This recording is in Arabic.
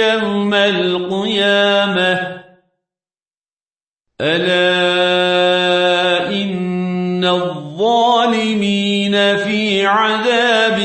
يوم القيامة. ألا إن الظالمين في عذاب